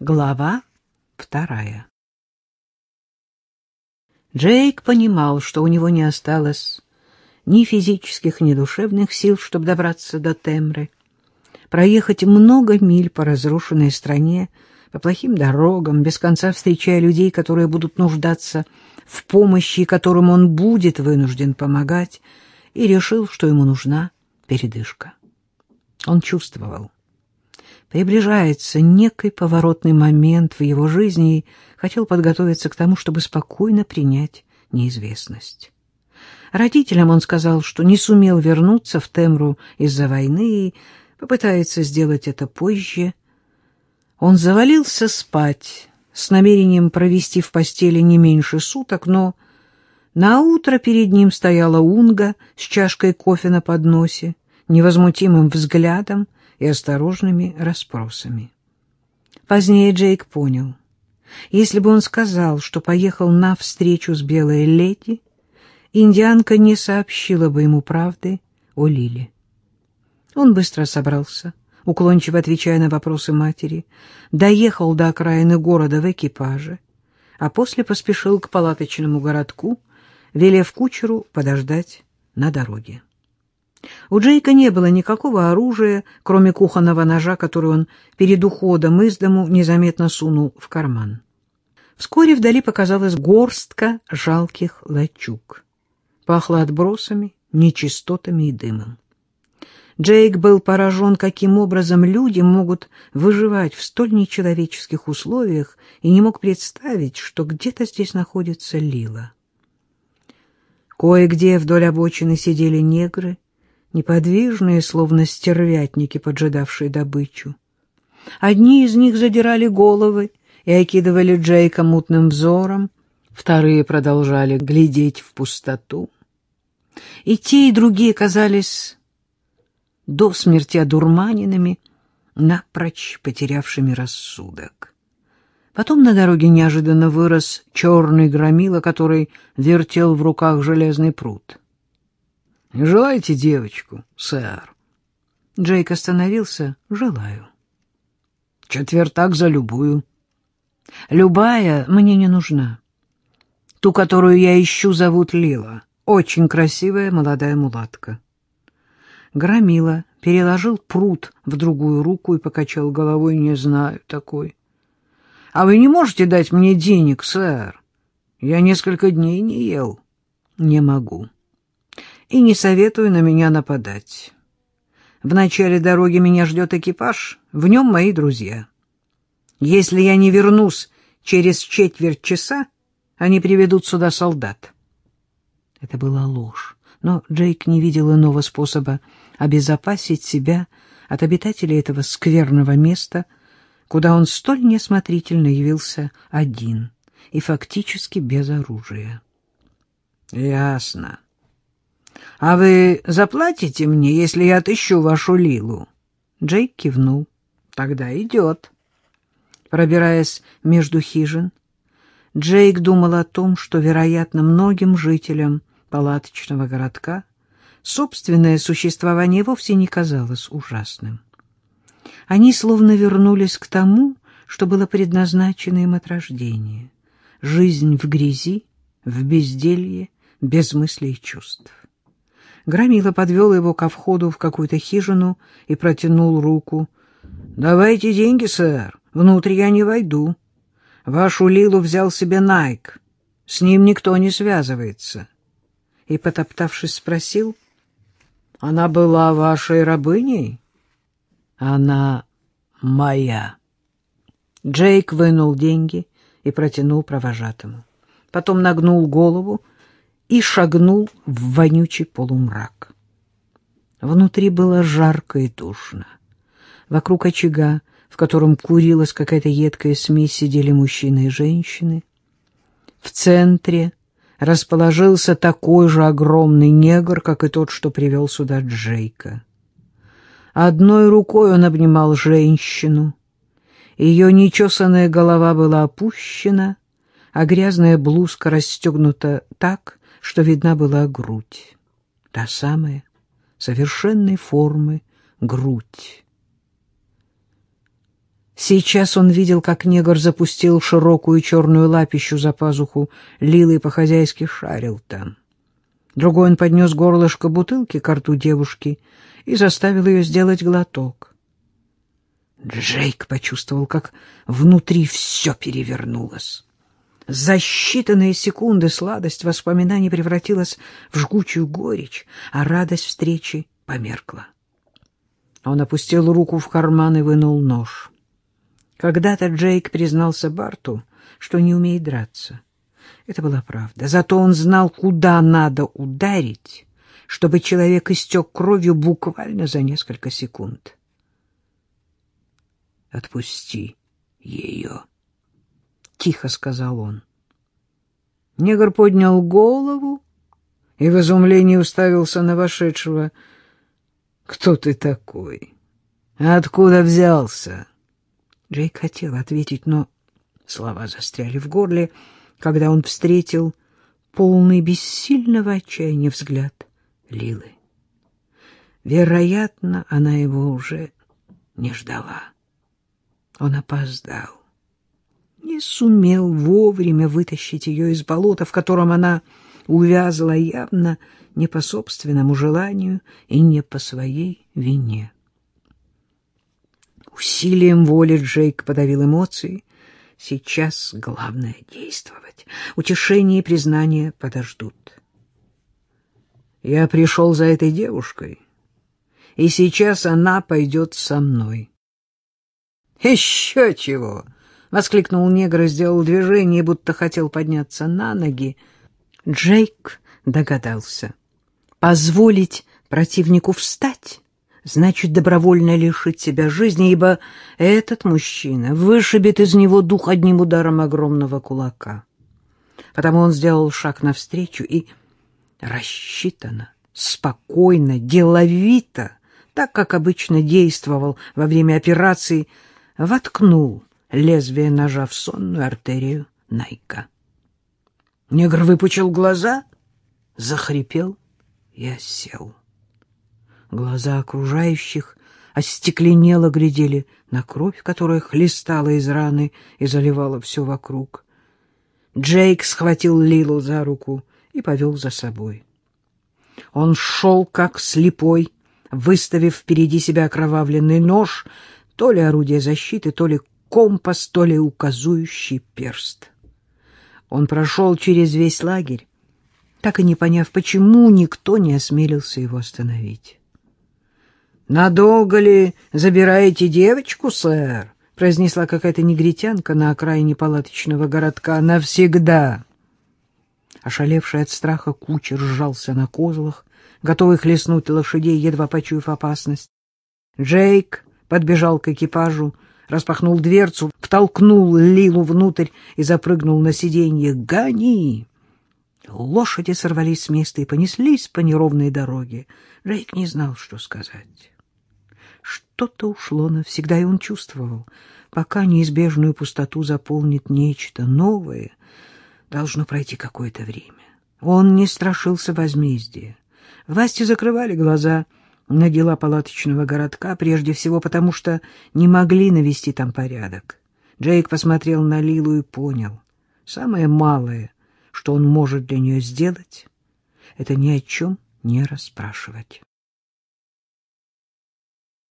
Глава вторая Джейк понимал, что у него не осталось ни физических, ни душевных сил, чтобы добраться до Темры. Проехать много миль по разрушенной стране, по плохим дорогам, без конца встречая людей, которые будут нуждаться в помощи, и которым он будет вынужден помогать, и решил, что ему нужна передышка. Он чувствовал, приближается некий поворотный момент в его жизни и хотел подготовиться к тому, чтобы спокойно принять неизвестность. Родителям он сказал, что не сумел вернуться в Темру из-за войны и попытается сделать это позже. Он завалился спать с намерением провести в постели не меньше суток, но на утро перед ним стояла Унга с чашкой кофе на подносе, невозмутимым взглядом и осторожными расспросами. Позднее Джейк понял, если бы он сказал, что поехал на встречу с белой леди, индианка не сообщила бы ему правды о Лиле. Он быстро собрался, уклончиво отвечая на вопросы матери, доехал до окраины города в экипаже, а после поспешил к палаточному городку, велев кучеру подождать на дороге. У Джейка не было никакого оружия, кроме кухонного ножа, который он перед уходом из дому незаметно сунул в карман. Вскоре вдали показалась горстка жалких лачуг. Пахло отбросами, нечистотами и дымом. Джейк был поражен, каким образом люди могут выживать в столь нечеловеческих условиях, и не мог представить, что где-то здесь находится Лила. Кое-где вдоль обочины сидели негры, неподвижные, словно стервятники, поджидавшие добычу. Одни из них задирали головы и окидывали Джейка мутным взором, вторые продолжали глядеть в пустоту. И те, и другие казались до смерти одурманенными, напрочь потерявшими рассудок. Потом на дороге неожиданно вырос черный громила, который вертел в руках железный пруд. Желаете девочку, сэр? Джейк остановился. Желаю. Четвертак за любую. Любая мне не нужна. Ту, которую я ищу, зовут Лила. Очень красивая молодая мулатка. Громила переложил пруд в другую руку и покачал головой. Не знаю такой. А вы не можете дать мне денег, сэр? Я несколько дней не ел. Не могу и не советую на меня нападать. В начале дороги меня ждет экипаж, в нем мои друзья. Если я не вернусь через четверть часа, они приведут сюда солдат. Это была ложь, но Джейк не видел иного способа обезопасить себя от обитателей этого скверного места, куда он столь неосмотрительно явился один и фактически без оружия. — Ясно. — А вы заплатите мне, если я отыщу вашу Лилу? Джейк кивнул. — Тогда идет. Пробираясь между хижин, Джейк думал о том, что, вероятно, многим жителям палаточного городка собственное существование вовсе не казалось ужасным. Они словно вернулись к тому, что было предназначено им от рождения. Жизнь в грязи, в безделье, без мыслей и чувств. Громила подвел его ко входу в какую-то хижину и протянул руку. — Давайте деньги, сэр. Внутрь я не войду. Вашу Лилу взял себе Найк. С ним никто не связывается. И, потоптавшись, спросил. — Она была вашей рабыней? — Она моя. Джейк вынул деньги и протянул провожатому. Потом нагнул голову и шагнул в вонючий полумрак. Внутри было жарко и душно. Вокруг очага, в котором курилась какая-то едкая смесь, сидели мужчины и женщины. В центре расположился такой же огромный негр, как и тот, что привел сюда Джейка. Одной рукой он обнимал женщину. Ее нечесанная голова была опущена, а грязная блузка расстегнута так, что видна была грудь. Та самая, совершенной формы грудь. Сейчас он видел, как негр запустил широкую черную лапищу за пазуху Лилы и по-хозяйски шарил там. Другой он поднес горлышко бутылки к рту девушки и заставил ее сделать глоток. Джейк почувствовал, как внутри все перевернулось. За считанные секунды сладость воспоминаний превратилась в жгучую горечь, а радость встречи померкла. Он опустил руку в карман и вынул нож. Когда-то Джейк признался Барту, что не умеет драться. Это была правда. Зато он знал, куда надо ударить, чтобы человек истек кровью буквально за несколько секунд. «Отпусти ее», — тихо сказал он. Негр поднял голову и в изумлении уставился на вошедшего. «Кто ты такой? Откуда взялся?» Джейк хотел ответить, но слова застряли в горле, когда он встретил полный бессильного отчаяния взгляд Лилы. Вероятно, она его уже не ждала. Он опоздал. Не сумел вовремя вытащить ее из болота, в котором она увязла явно не по собственному желанию и не по своей вине. Усилием воли Джейк подавил эмоции. Сейчас главное действовать. Утешение и признание подождут. Я пришел за этой девушкой, и сейчас она пойдет со мной. «Еще чего!» — воскликнул негр и сделал движение, будто хотел подняться на ноги. Джейк догадался. Позволить противнику встать значит добровольно лишить себя жизни, ибо этот мужчина вышибет из него дух одним ударом огромного кулака. Потому он сделал шаг навстречу и рассчитанно, спокойно, деловито, так как обычно действовал во время операции, воткнул лезвие ножа в сонную артерию Найка. Негр выпучил глаза, захрипел и осел. Глаза окружающих остекленело глядели на кровь, которая хлестала из раны и заливала все вокруг. Джейк схватил Лилу за руку и повел за собой. Он шел как слепой, выставив впереди себя окровавленный нож, то ли орудие защиты, то ли компас, то ли указующий перст. Он прошел через весь лагерь, так и не поняв, почему никто не осмелился его остановить. «Надолго ли забираете девочку, сэр?» — произнесла какая-то негритянка на окраине палаточного городка. «Навсегда!» Ошалевший от страха кучер сжался на козлах, готовый хлестнуть лошадей, едва почуяв опасность. Джейк подбежал к экипажу, распахнул дверцу, втолкнул Лилу внутрь и запрыгнул на сиденье. «Гони!» Лошади сорвались с места и понеслись по неровной дороге. Джейк не знал, что сказать. Что-то ушло навсегда, и он чувствовал, пока неизбежную пустоту заполнит нечто новое, должно пройти какое-то время. Он не страшился возмездия. Власти закрывали глаза на дела палаточного городка, прежде всего потому, что не могли навести там порядок. Джейк посмотрел на Лилу и понял, самое малое, что он может для нее сделать, это ни о чем не расспрашивать.